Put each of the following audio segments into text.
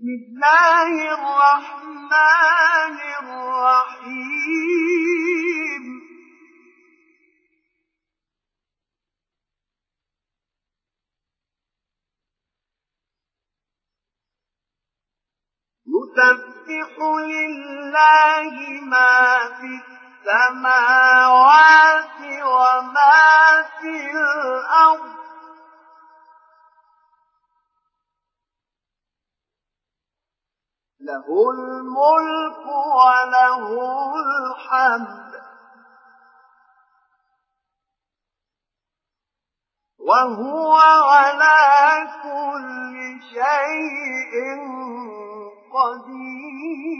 بسم الله الرحمن الرحيم يسبح لله ما في السماوات وما في الأرض له الملك وله الحمد. وهو على كل شيء قدير.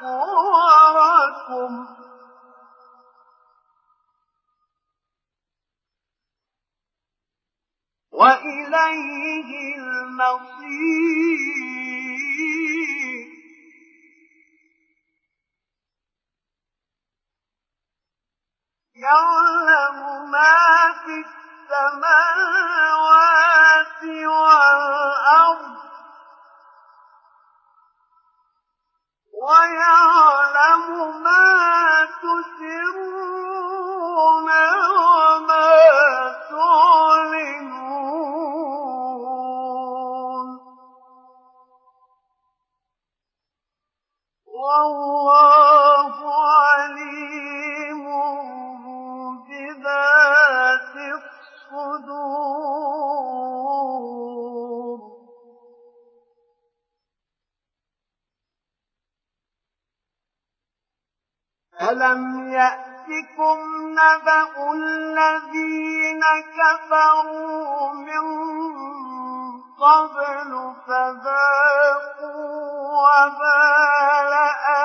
صوركم وإليه المصير ألم يأتكم نبأ الذين كفروا من قبل فذاقوا وبال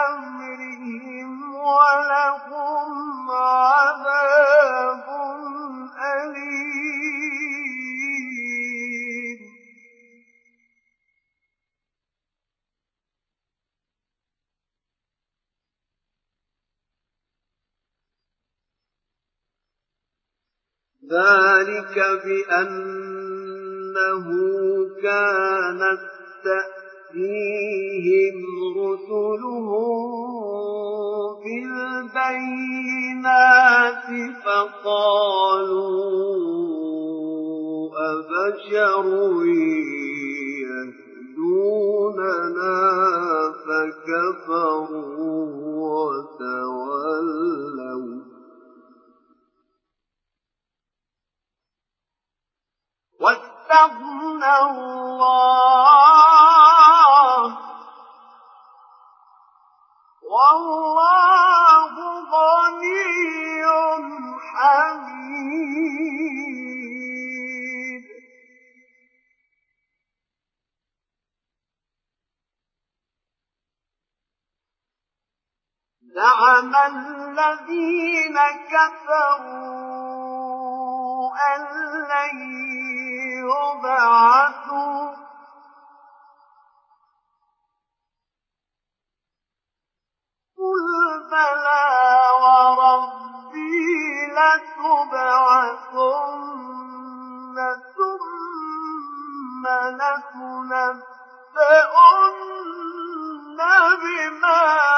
أمرهم ولهم عذاب أليم ذلك بأنه كانت تأتيهم رسلهم بالبينات فقالوا أبشر يهدوننا فكفروا. واستغنى الله. والله غني حميد. زعم الذين كفروا أن لن يبعثوا. قل بلى وربي لتبعثن ثم لتنبؤن بما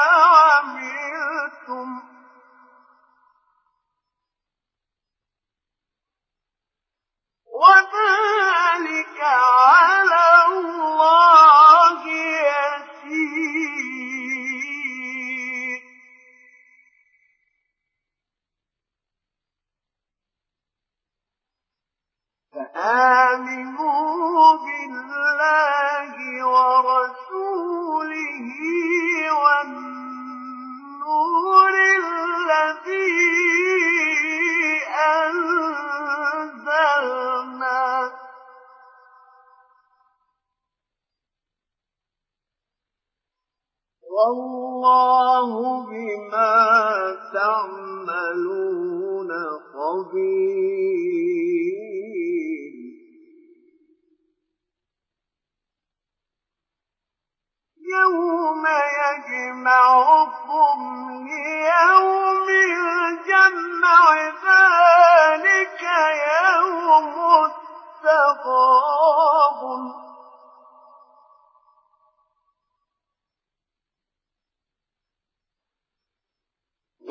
تعملون خبير. يوم يجمعكم ليوم الجمع ذلك يوم التغابن.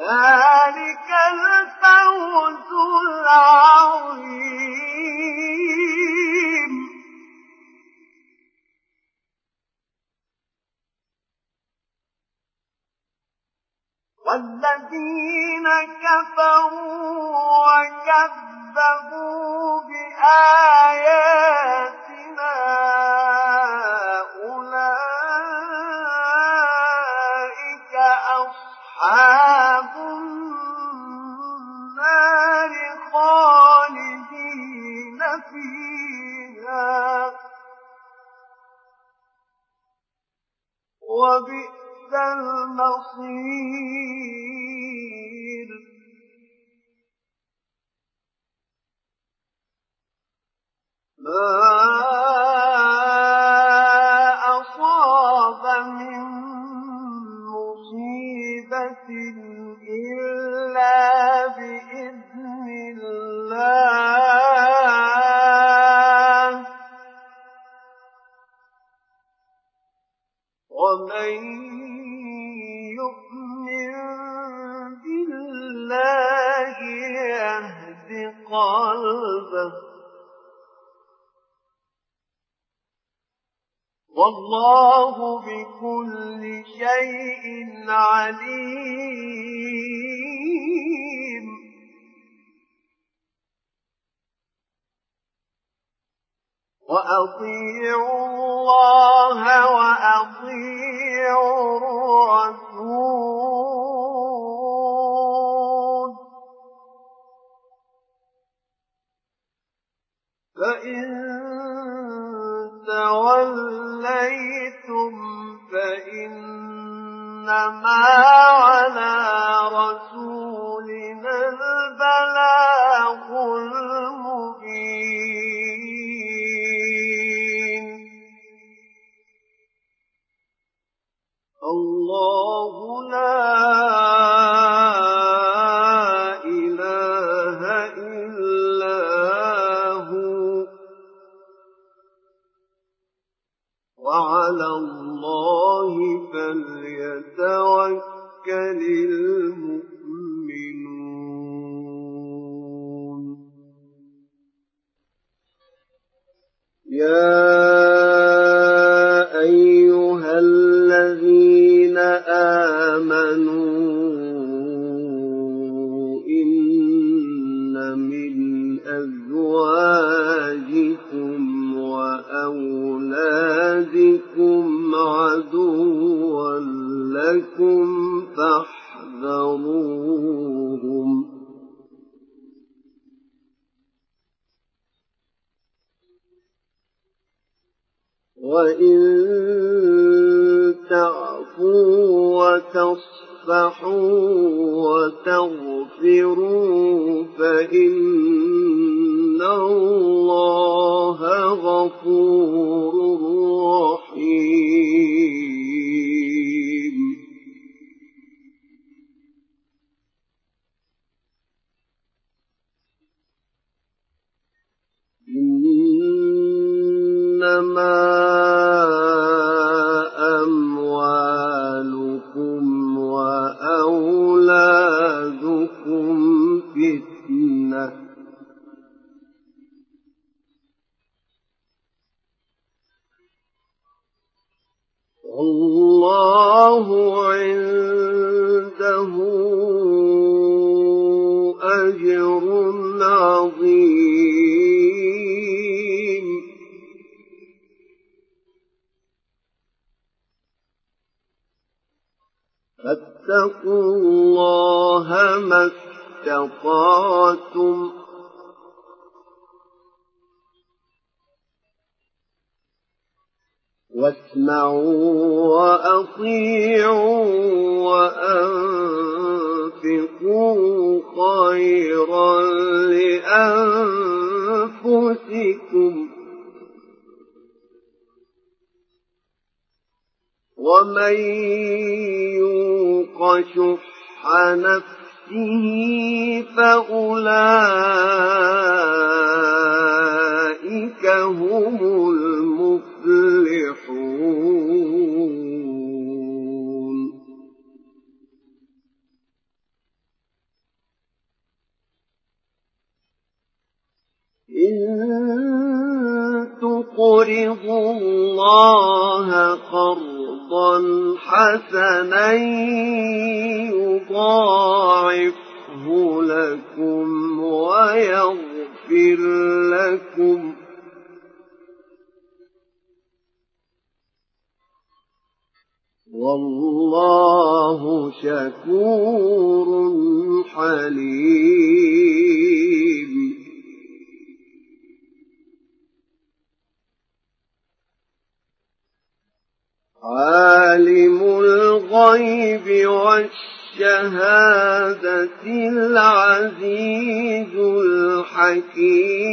ذلك الفوز العظيم. والذين كفروا وكذبوا بآياتنا ومن الله يهد قلبه. والله بكل شيء عليم. وأطيعوا الله وأطيعوا الرسول. فإن توليتم فإنما على رسولنا وعلى الله فليتوكل المؤمنون. يا تعفوا وتصفحوا وتغفروا فإن الله غفور رحيم إنما واسمعوا وأطيعوا وأنفقوا خيرا لأنفسكم. ومن يوق شح نفسه فأولئك هم تقرضوا الله قرضا حسنا يضاعفه لكم ويغفر لكم. والله شكور حليم. والشهادة العزيز الحكيم.